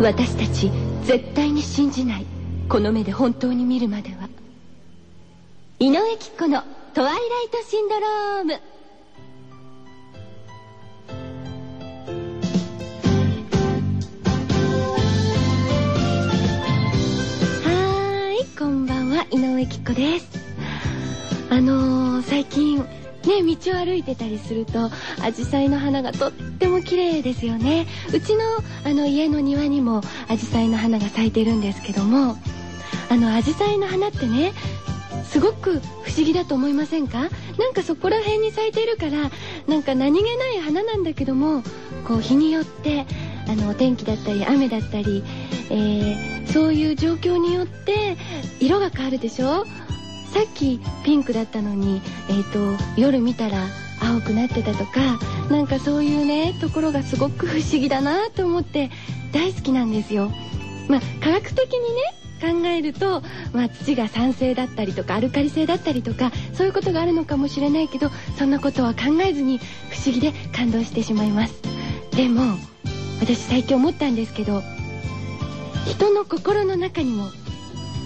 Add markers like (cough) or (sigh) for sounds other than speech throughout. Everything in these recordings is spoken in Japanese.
私たち絶対に信じない。この目で本当に見るまでは。井上貴子の「トワイライトシンドローム」はーいこんばんは井上貴子です。あのー、最近ね道を歩いてたりするとアジサイの花がとっても綺麗ですよね。うちのあの家の庭にもアジサイの花が咲いてるんですけどもあのアジサイの花ってねすごく不思議だと思いませんか？なんかそこら辺に咲いているからなんか何気ない花なんだけどもこう日によってあのお天気だったり雨だったり、えー、そういう状況によって色が変わるでしょ？さっきピンクだったのに、えーと、夜見たら青くなってたとかなんかそういうねところがすごく不思議だなと思って大好きなんですよ。まあ科学的にね考えると、まあ、土が酸性だったりとかアルカリ性だったりとかそういうことがあるのかもしれないけどそんなことは考えずに不思議で感動してしまいますでも私最近思ったんですけど人の心の中にも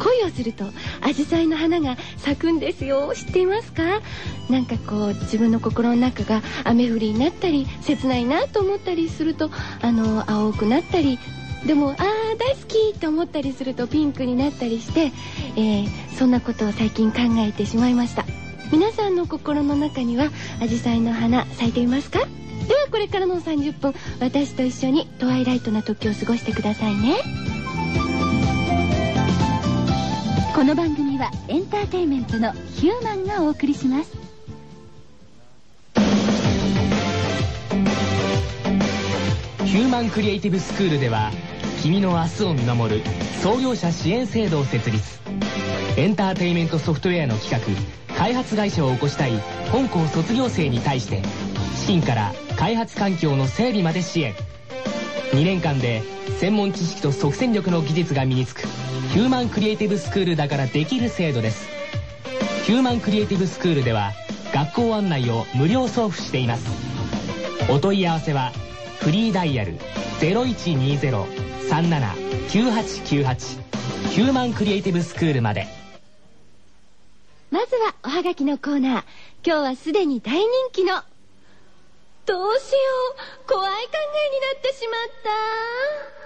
恋をするとアジサイの花が咲くんですよ。知っていますか？なんかこう自分の心の中が雨降りになったり切ないなと思ったりするとあの青くなったりでもああ大好きと思ったりするとピンクになったりして、えー、そんなことを最近考えてしまいました。皆さんの心の中にはアジサイの花咲いていますか？ではこれからの30分私と一緒にトワイライトな時を過ごしてくださいね。この番組はエンターテインメントのヒューマンがお送りします。ヒューマンクリエイティブスクールでは君の明日を見守る創業者支援制度を設立。エンターテインメントソフトウェアの企画開発会社を起こしたい本校卒業生に対して資金から開発環境の整備まで支援。2年間で専門知識と即戦力の技術が身につく。ヒューマンクリエイティブスクールだからできる制度です。ヒューマンクリエイティブスクールでは学校案内を無料送付しています。お問い合わせはフリーダイヤル0120-379898ヒューマンクリエイティブスクールまで。まずはおはがきのコーナー。今日はすでに大人気のどうしよう。怖い考えになってしまった。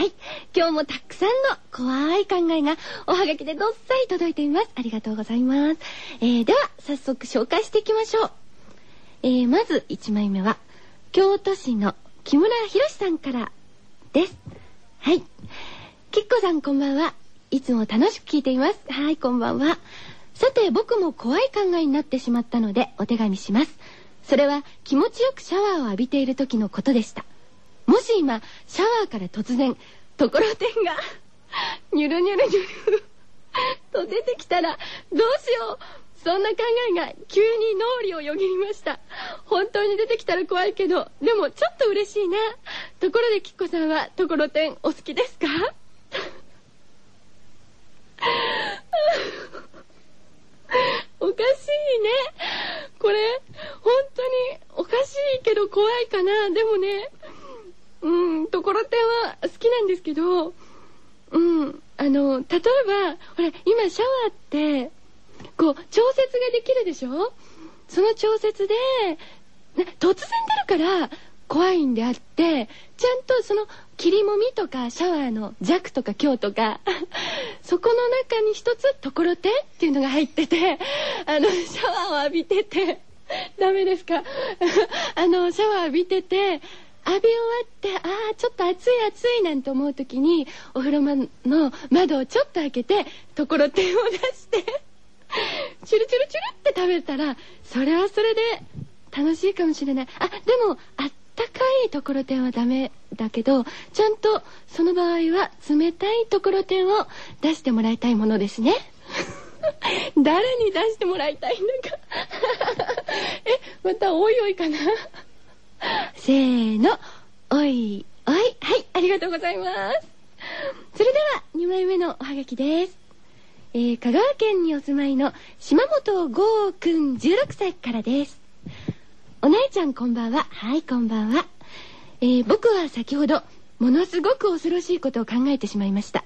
はい。今日もたくさんの怖い考えがおはがきでどっさり届いています。ありがとうございます。えー、では、早速紹介していきましょう。えー、まず1枚目は、京都市の木村博さんからです。はい。きっこさんこんばんは。いつも楽しく聞いています。はい、こんばんは。さて、僕も怖い考えになってしまったので、お手紙します。それは、気持ちよくシャワーを浴びている時のことでした。もし今シャワーから突然ところてんがニュルニュルニュルと出てきたらどうしよう。そんな考えが急に脳裏をよぎりました。本当に出てきたら怖いけどでもちょっと嬉しいな。ところできっこさんはところてんお好きですかおかしいねこれ本当におかしいけど怖いかなでもねうん、ところてんは好きなんですけど、うん、あの、例えば、ほら、今シャワーって、こう、調節ができるでしょ？その調節で、突然出るから怖いんであって、ちゃんとその、切りもみとかシャワーの弱とか強とか、(laughs) そこの中に一つ、ところてっていうのが入ってて、あの、シャワーを浴びてて、ダメですか？(laughs) あの、シャワー浴びてて、浴び終わってああちょっと暑い暑いなんて思う時にお風呂場の窓をちょっと開けてところてんを出して (laughs) チュルチュルチュルって食べたらそれはそれで楽しいかもしれない。あでもあったかいところてんはダメだけどちゃんとその場合は冷たいところてんを出してもらいたいものですね。(laughs) 誰に出してもらいたいんだか。(laughs) えまたおいおいかな。(laughs) せーの、おい、おい。はい、ありがとうございます。それでは、2枚目のおはがきです。えー、香川県にお住まいの島本剛くん16歳からです。お姉ちゃんこんばんは。はい、こんばんは。えー、僕は先ほど、ものすごく恐ろしいことを考えてしまいました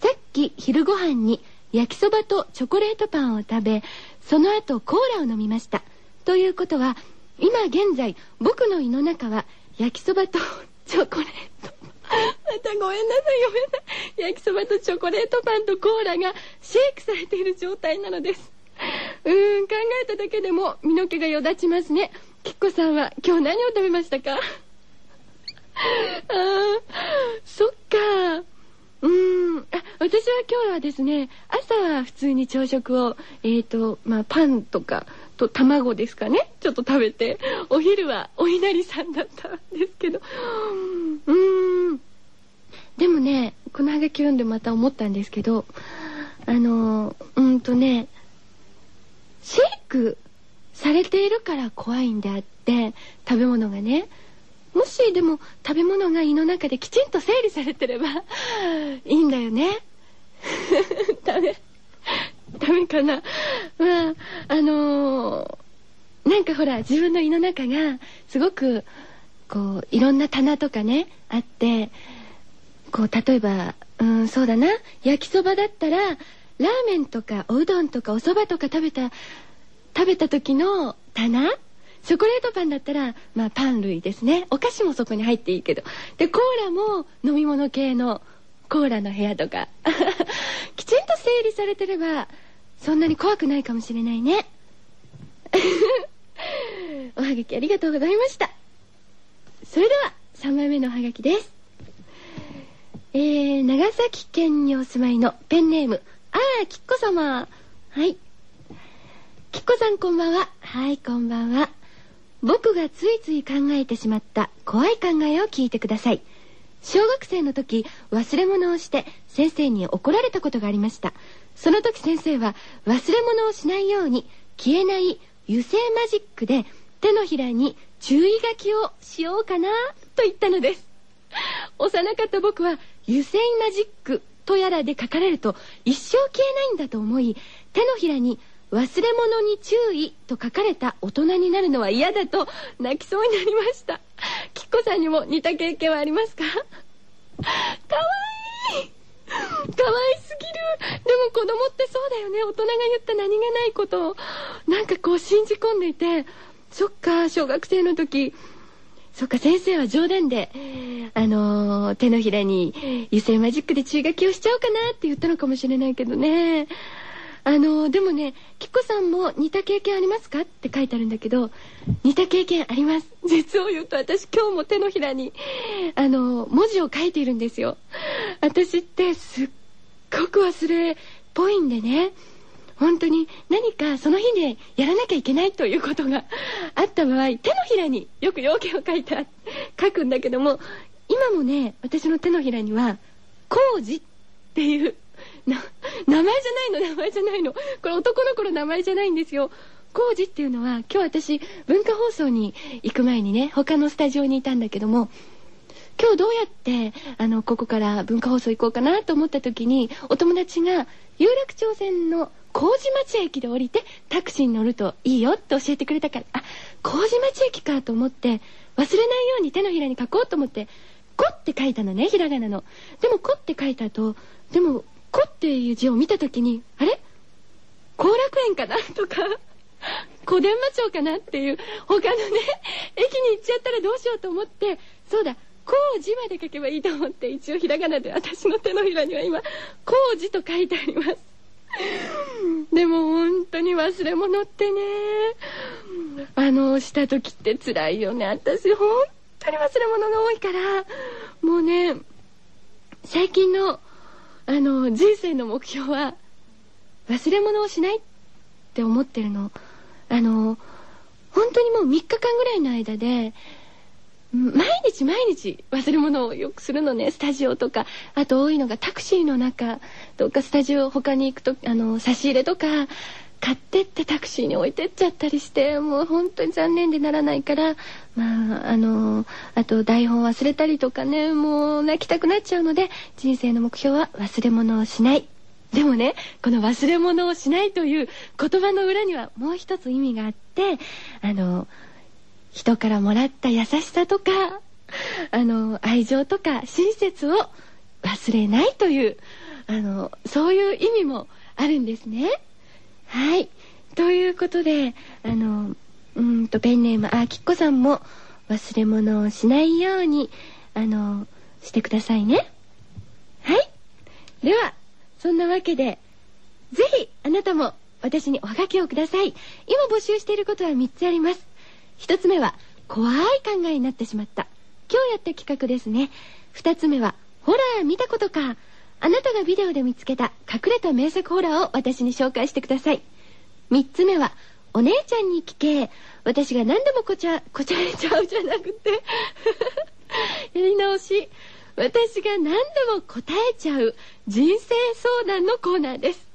さっき昼ご飯に焼きそばとチョコレートパンを食べその後コーラを飲みましたということは今現在僕の胃の中は焼きそばと (laughs) チョコレート。またごめんなさいごめんなさい。焼きそばとチョコレートパンとコーラがシェイクされている状態なのです。うーん考えただけでも身の毛がよだちますね。きっこさんは今日何を食べましたか？あーそっか。うーんあ私は今日はですね朝は普通に朝食をえーとまあパンとかと卵ですかね。ちょっと食べて。お昼はお稲荷さんだったんですけど。うーん。でもねこのハガキ読んでまた思ったんですけどあのうんとねシェイクされているから怖いんであって食べ物がね。もしでも食べ物が胃の中できちんと整理されてればいいんだよね。(laughs) ダメダメかな。まああのー、なんかほら自分の胃の中がすごくこういろんな棚とかねあってこう例えばうんそうだな。焼きそばだったらラーメンとかおうどんとかおそばとか食べた食べた時の棚。チョコレートパンだったら、まあ、パン類ですね。お菓子もそこに入っていいけど。でコーラも飲み物系のコーラの部屋とか。(laughs) きちんと整理されてればそんなに怖くないかもしれないね。(laughs) おはがきありがとうございました。それでは3枚目のおはがきです。えー、長崎県にお住まいのペンネームあーきっこ様。はい。きっこさんこんばんは。はいこんばんは。僕がついつい考えてしまった怖い考えを聞いてください。小学生の時忘れ物をして先生に怒られたことがありました。その時先生は忘れ物をしないように消えない油性マジックで手のひらに注意書きをしようかなと言ったのです。幼かった僕は油性マジックとやらで書かれると一生消えないんだと思い手のひらに忘れ物に注意と書かれた大人になるのは嫌だと泣きそうになりました。きっこさんにも似た経験はありますか？かわい！いかわいすぎる！でも子供ってそうだよね。大人が言った何気ないことを。なんかこう信じ込んでいて。そっか小学生の時。そっか先生は冗談で、あのー、手のひらに油性マジックで注意書きをしちゃおうかなって言ったのかもしれないけどね。あの、でもねきっこさんも似た経験ありますかって書いてあるんだけど似た経験あります。(laughs) 実を言うと私今日も手のひらにあの、文字を書いているんですよ。私ってすっごく忘れっぽいんでね。本当に何かその日でやらなきゃいけないということがあった場合手のひらによく要件を書いて書くんだけども今もね私の手のひらには「工事」っていう名前じゃないの名前じゃないの。これ男の子の名前じゃないんですよ。工事っていうのは今日私文化放送に行く前にね他のスタジオにいたんだけども今日どうやってあのここから文化放送行こうかなと思った時にお友達が有楽町線の麹町駅で降りてタクシーに乗るといいよって教えてくれたからあ麹町駅かと思って忘れないように手のひらに書こうと思って「こ」って書いたのねひらがなの。でも「こ」って書いた後でも「こ」っていう字を見た時にあれ？後楽園かな？とか (laughs) 小伝馬町かな？っていう他のね駅に行っちゃったらどうしようと思ってそうだ工事まで書けばいいと思って一応ひらがなで私の手のひらには今工事と書いてあります。(laughs) でも本当に忘れ物ってねあのした時って辛いよね。私本当に忘れ物が多いからもうね最近のあの人生の目標は忘れ物をしないって思ってるの。あの本当にもう3日間ぐらいの間で毎日毎日忘れ物をよくするのね。スタジオとかあと多いのがタクシーの中とかスタジオ他に行くとあの差し入れとか買ってってタクシーに置いてっちゃったりしてもう本当に残念でならないからまああのあと台本忘れたりとかねもう泣きたくなっちゃうので人生の目標は忘れ物をしない。でもねこの忘れ物をしないという言葉の裏にはもう一つ意味があってあの人からもらった優しさとかあの愛情とか親切を忘れないというあのそういう意味もあるんですね。はい。ということであのうんとペンネームあきっこさんも忘れ物をしないようにあのしてくださいね。はい。ではそんなわけでぜひあなたも私におはがきをください。今募集していることは3つあります。1つ目は怖い考えになってしまった。今日やった企画ですね。2つ目はホラー見たことか。あなたがビデオで見つけた隠れた名作ホラーを私に紹介してください。3つ目はお姉ちゃんに聞け。私が何でもこちゃこちゃれちゃうじゃなくて。(laughs) やり直し。私が何でも答えちゃう。人生相談のコーナーです。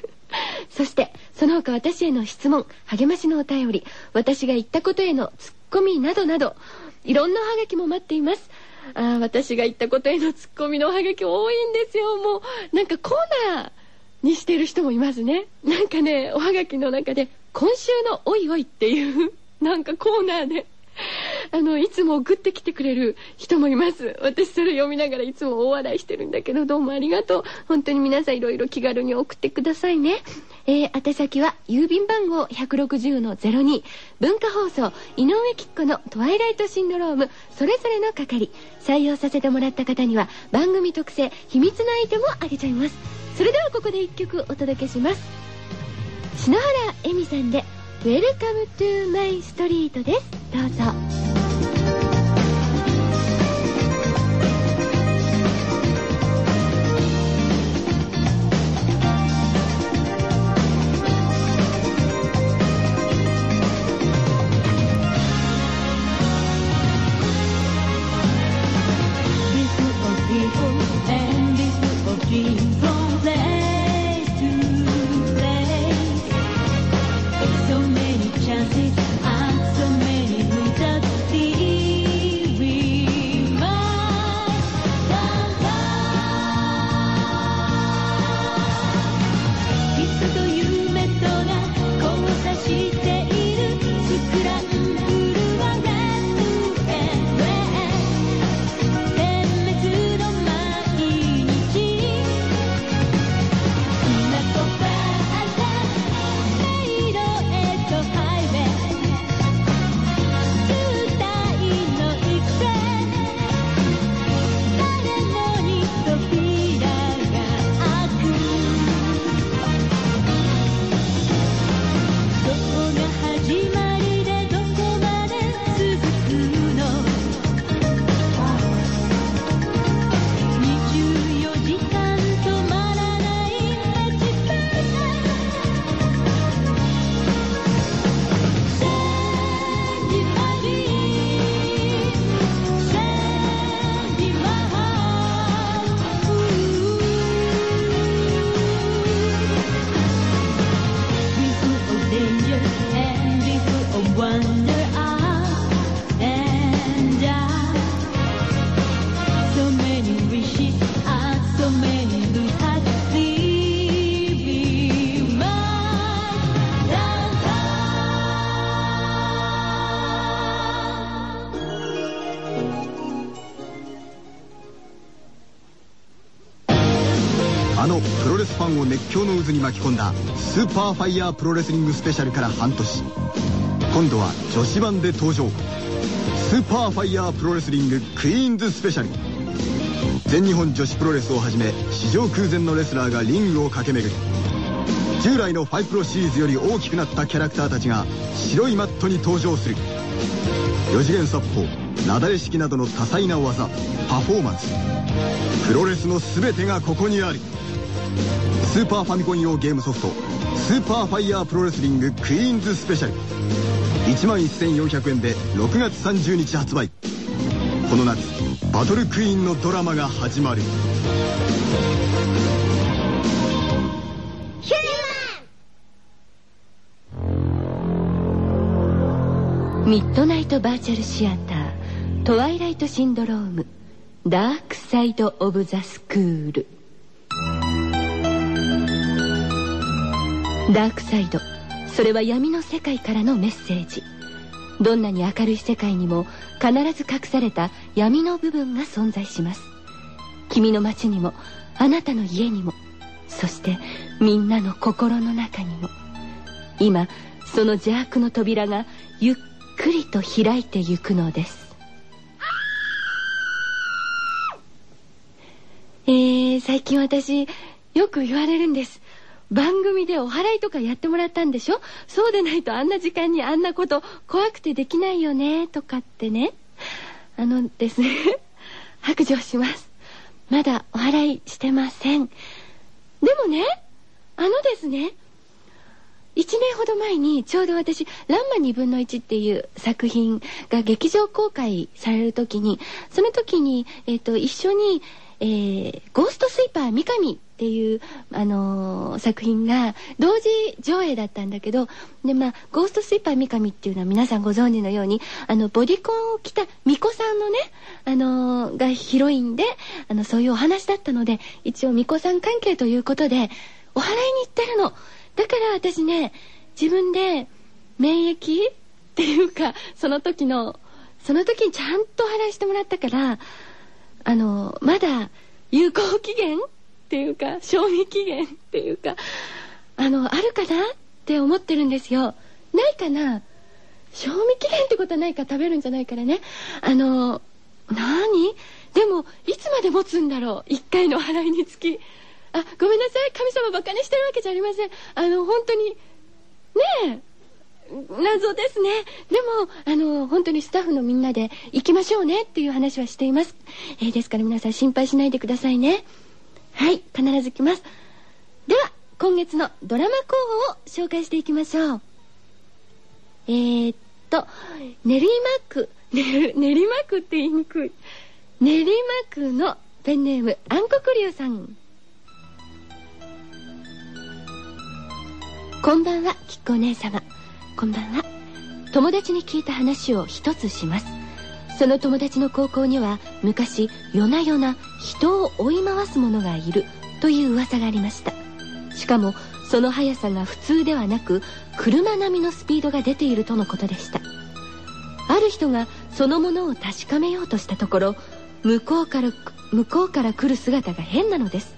(laughs) そしてその他私への質問励ましのお便り私が言ったことへのツッコミなどなどいろんなおはがきも待っています。あ私が言ったことへのツッコミのおはがき多いんですよ。もうなんかコーナーにしてる人もいますね。なんかねおはがきの中で「今週のおいおい」っていうなんかコーナーで (laughs) あのいつも送ってきてくれる人もいます。私それ読みながらいつも大笑いしてるんだけどどうもありがとう。本当に皆さんいろいろ気軽に送ってくださいね。えー、宛先は郵便番号160-02文化放送井上喜久子のトワイライトシンドローム。それぞれの係。採用させてもらった方には番組特製秘密のアイテムをあげちゃいます。それではここで1曲お届けします。篠原恵美さんで「 Welcome to My Street です。どうぞ。を熱狂の渦に巻き込んだスーパーファイヤープロレスリングスペシャルから半年。今度は女子版で登場。スーパーファイヤープロレスリングクイーンズスペシャル。全日本女子プロレスをはじめ史上空前のレスラーがリングを駆け巡り従来のファイプロシリーズより大きくなったキャラクターたちが白いマットに登場する。4次元殺法雪崩式などの多彩な技パフォーマンス。プロレスの全てがここにある。スーパーファミコン用ゲームソフトスーパーファイヤープロレスリングクイーンズスペシャル1万1400円で6月30日発売。この夏バトルクイーンのドラマが始まる。ミッドナイトバーチャルシアタートワイライトシンドロームダークサイド・オブ・ザ・スクール。ダークサイド。それは闇の世界からのメッセージ。どんなに明るい世界にも必ず隠された闇の部分が存在します。君の街にもあなたの家にもそしてみんなの心の中にも。今その邪悪の扉がゆっくりと開いてゆくのです。えー、最近私よく言われるんです。番組でお祓いとかやってもらったんでしょ？そうでないとあんな時間にあんなこと怖くてできないよね？とかってね。あのですね。(laughs) 白状します。まだお祓いしてません。でもねあのですね。1年ほど前にちょうど私「ランマ2分の1」っていう作品が劇場公開される時にその時に、えーと、一緒に、えー「ゴーストスイーパー三上」っていう、あのー、作品が同時上映だったんだけどでまあ「ゴーストスイーパー三上」っていうのは皆さんご存知のようにあのボディコンを着た巫女さんのね、あのー、がヒロインであのそういうお話だったので一応巫女さん関係ということでお祓いに行ってるの。だから私ね、自分で免疫っていうか、その時の、その時にちゃんとお払いしてもらったから、あの、まだ有効期限っていうか、賞味期限っていうか、あの、あるかなって思ってるんですよ。ないかな？賞味期限ってことはないから食べるんじゃないからね。あの、何？でも、いつまで持つんだろう？一回の払いにつき。あごめんなさい。神様バカにしてるわけじゃありません。あの本当にねえ謎ですね。でもあの本当にスタッフのみんなで行きましょうねっていう話はしています、えー、ですから皆さん心配しないでくださいね。はい必ず来ます。では今月のドラマ候補を紹介していきましょう。えー、っと練馬区練馬区って言いにくい。練馬区のペンネーム暗黒竜さん。こんばんはきっこお姉様。こんばんは。友達に聞いた話を一つします。その友達の高校には昔夜な夜な人を追い回す者がいるという噂がありました。しかもその速さが普通ではなく車並みのスピードが出ているとのことでした。ある人がそのものを確かめようとしたところ向こうから向こうから来る姿が変なのです。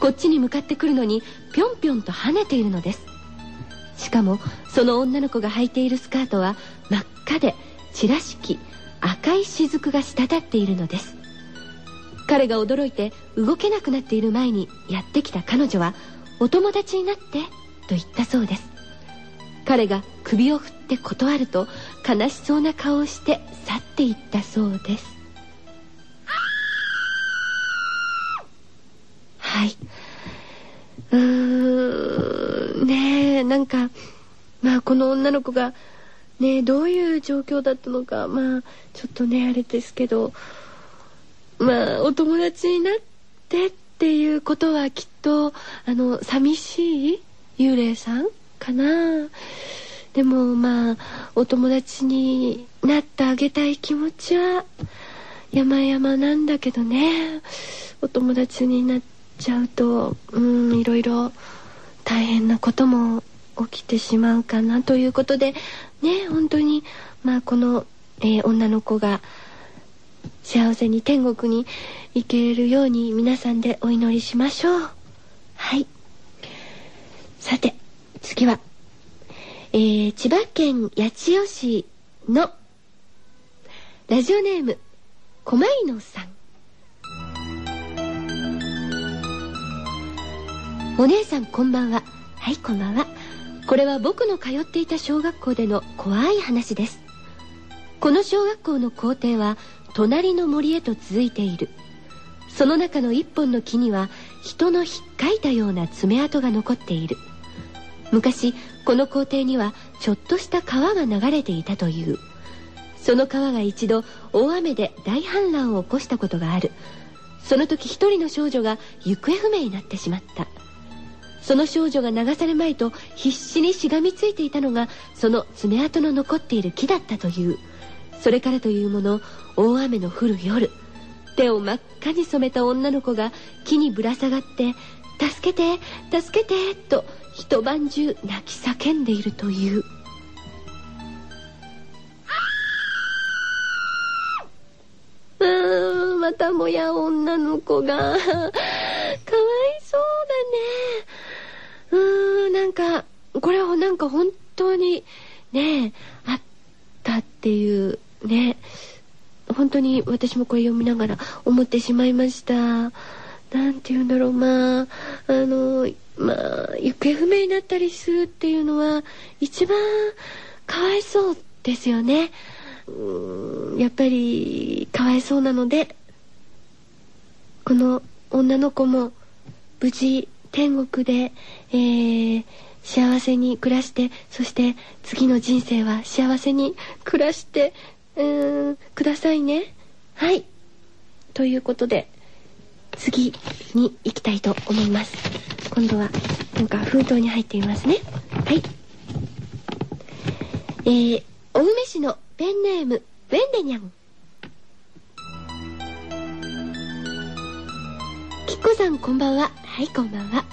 こっちに向かってくるのにぴょんぴょんと跳ねているのです。しかもその女の子が履いているスカートは真っ赤でちらしき赤い雫が滴っているのです。彼が驚いて動けなくなっている前にやってきた彼女は「お友達になって」と言ったそうです。彼が首を振って断ると悲しそうな顔をして去っていったそうです。はい。うーん、ねえ、なんか、まあこの女の子が、ねどういう状況だったのか、まあちょっとね、あれですけど、まあお友達になってっていうことはきっと、あの、寂しい幽霊さんかな。でもまあお友達になってあげたい気持ちは山々なんだけどねお友達になっちゃうとうんいろいろ大変なことも起きてしまうかなということでね本当に。まあこの、えー、女の子が幸せに天国に行けるように皆さんでお祈りしましょう。はい。さて次は、えー、千葉県八千代市のラジオネーム狛犬さん。お姉さんこんばんは。はいこんばんは。これは僕の通っていた小学校での怖い話です。この小学校の校庭は隣の森へと続いている。その中の一本の木には人のひっかいたような爪痕が残っている。昔この校庭にはちょっとした川が流れていたという。その川が一度大雨で大氾濫を起こしたことがある。その時一人の少女が行方不明になってしまった。その少女が流されまいと必死にしがみついていたのがその爪痕の残っている木だったという。それからというもの大雨の降る夜。手を真っ赤に染めた女の子が木にぶら下がって「助けて助けて」と一晩中泣き叫んでいるという。ああまたもや女の子が。(laughs) かわいそうだね。これはなんか本当にね、あったっていうね、本当に私もこれ読みながら思ってしまいました。なんて言うんだろう、まあ、あの、まあ、行方不明になったりするっていうのは、一番かわいそうですよね。うんやっぱり、かわいそうなので、この女の子も無事天国で、えー、幸せに暮らして、そして次の人生は幸せに暮らして、うーん、くださいね。はい。ということで、次に行きたいと思います。今度は、なんか封筒に入っていますね。はい。えー、青梅市のペンネーム、ウェンデニャン。きっこさんこんばんは。はい、こんばんは。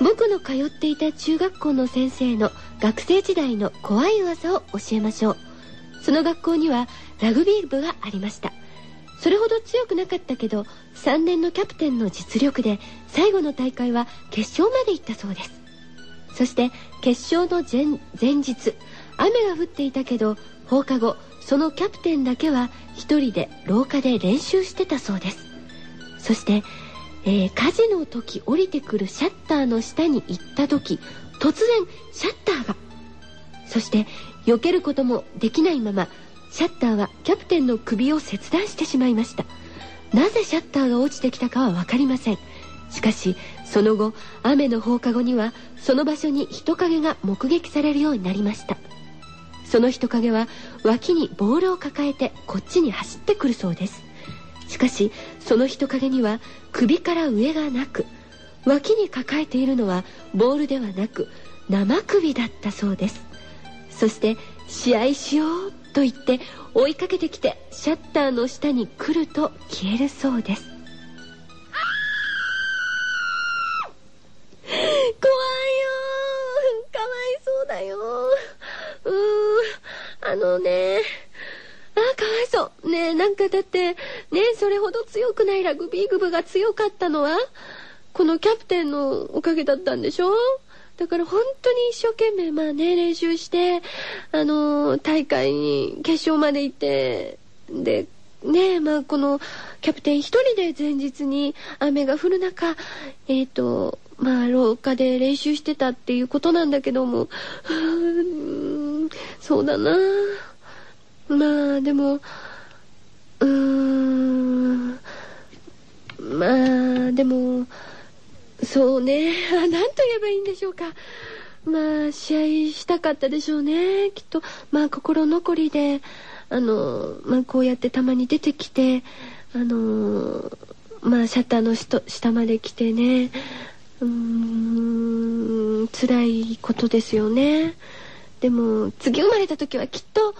僕の通っていた中学校の先生の学生時代の怖い噂を教えましょう。その学校にはラグビー部がありました。それほど強くなかったけど3年のキャプテンの実力で最後の大会は決勝まで行ったそうですそして決勝の前日雨が降っていたけど放課後そのキャプテンだけは一人で廊下で練習してたそうですそして、えー、火事の時降りてくるシャッターの下に行った時突然シャッターがそして避けることもできないままシャッターはキャプテンの首を切断してしまいました。なぜシャッターが落ちてきたかは分かりません。しかしその後雨の放課後にはその場所に人影が目撃されるようになりました。その人影は脇にボールを抱えてこっちに走ってくるそうです。しかしその人影には首から上がなく脇に抱えているのはボールではなく生首だったそうです。そして試合しようと言って追いかけてきてシャッターの下に来ると消えるそうです。怖いよかわいそうだようんあのねああかわいそう。ねえなんかだってねえそれほど強くないラグビーグ部が強かったのはこのキャプテンのおかげだったんでしょ？だから本当に一生懸命まあね、練習して、あの、大会に決勝まで行って、で、ねえまあこのキャプテン一人で前日に雨が降る中、えっ、ー、と、まあ廊下で練習してたっていうことなんだけども、うそうだな。まあでも、うーん、まあでも、そうね。(laughs) 何と言えばいいんでしょうか。まあ、試合したかったでしょうね。きっと、まあ、心残りで、あの、まあ、こうやってたまに出てきて、あの、まあ、シャッターの下まで来てね、うーん、辛いことですよね。でも、次生まれた時はきっと、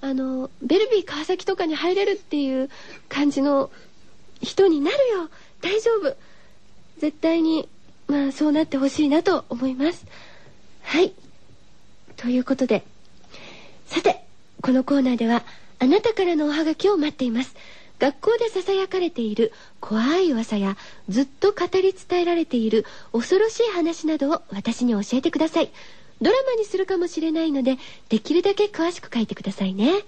あの、ベルビー川崎とかに入れるっていう感じの人になるよ。大丈夫。絶対に、まあそうなってほしいなと思います。はい。ということで、さて、このコーナーでは、あなたからのおはがきを待っています。学校で囁かれている怖い噂やずっと語り伝えられている恐ろしい話などを私に教えてください。ドラマにするかもしれないので、できるだけ詳しく書いてくださいね。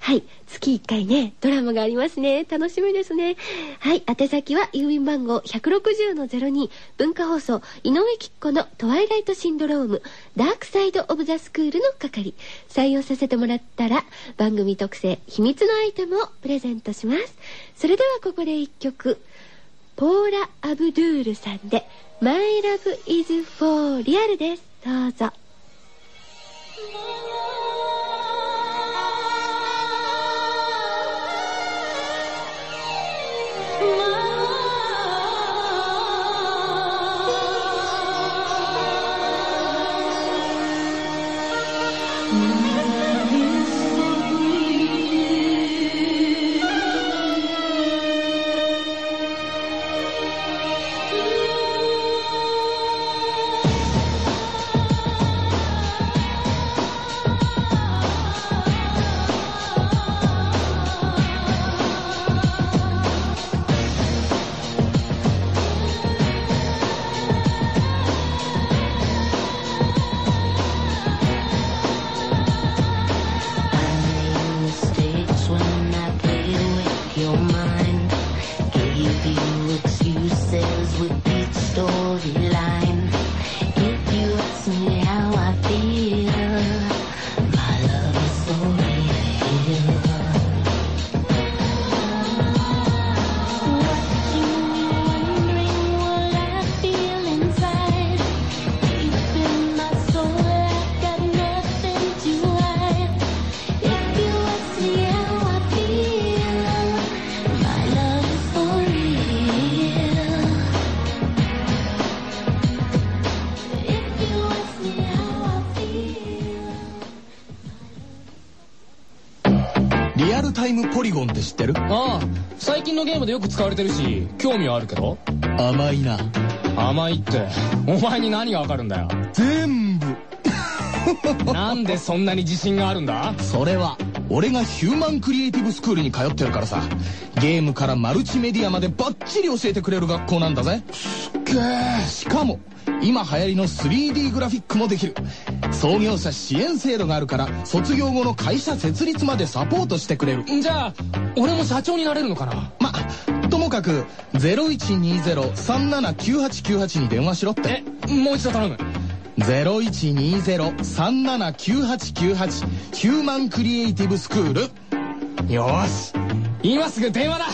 はい。月1回ね、ドラマがありますね。楽しみですね。はい。宛先は郵便番号160-02文化放送井上貴子のトワイライトシンドロームダークサイドオブザスクールの係。採用させてもらったら番組特製秘密のアイテムをプレゼントします。それではここで1曲。ポーラ・アブドゥールさんで My Love is for Real です。どうぞ。ムでよく使われてるし興味はあるけど。甘いな。甘いって。お前に何がわかるんだよ。全部。なんでそんなに自信があるんだ？それは俺がヒューマンクリエイティブスクールに通ってるからさ。ゲームからマルチメディアまでバッチリ教えてくれる学校なんだぜ。すしかも今流行りの 3D グラフィックもできる。創業者支援制度があるから卒業後の会社設立までサポートしてくれる。じゃあ俺も社長になれるのかな？まともかく0120-379898に電話しろって。えもう一度頼む。0120-379898ヒューマンクリエイティブスクール。よし。今すぐ電話だ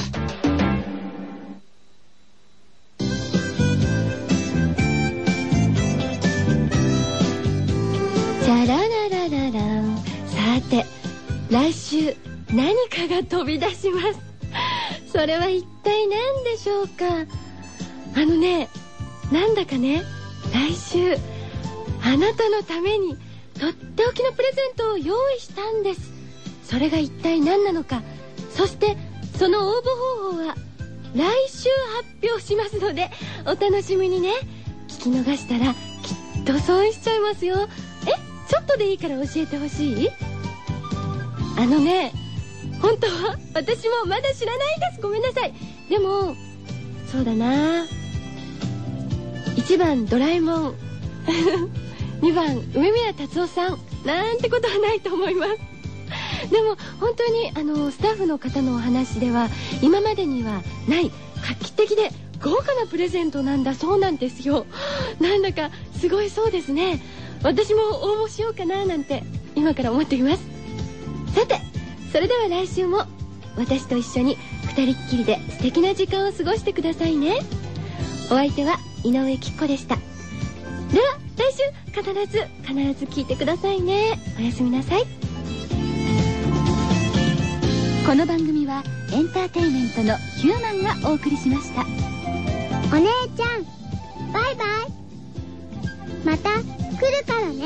来週何かが飛び出します。(laughs) それは一体何でしょうか？あのねなんだかね？来週あなたのためにとっておきのプレゼントを用意したんです。それが一体何なのか？そしてその応募方法は来週発表しますのでお楽しみにね。聞き逃したらきっと損しちゃいますよ。え？ちょっとでいいから教えてほしい？あのね本当は私もまだ知らないです。ごめんなさい。でもそうだな。1番ドラえもん。(laughs) 2番梅宮達夫さん。なんてことはないと思います。でも本当にあのスタッフの方のお話では今までにはない画期的で豪華なプレゼントなんだそうなんですよ。なんだかすごいそうですね。私も応募しようかななんて今から思っています。さてそれでは来週も私と一緒に二人っきりで素敵な時間を過ごしてくださいね。お相手は井上貴子でした。では来週必ず必ず聞いてくださいね。おやすみなさい。この番組はエンターテインメントのヒューマンがお送りしました。お姉ちゃんバイバイ。また来るからね